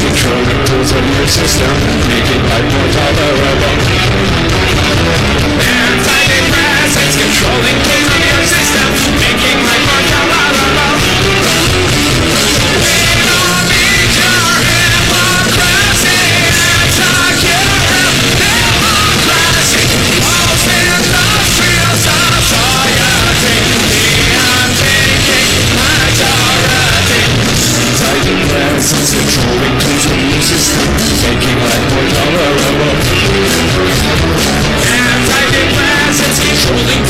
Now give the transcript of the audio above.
controllers of your system. Make it life more tolerable moving to the east And I think controlling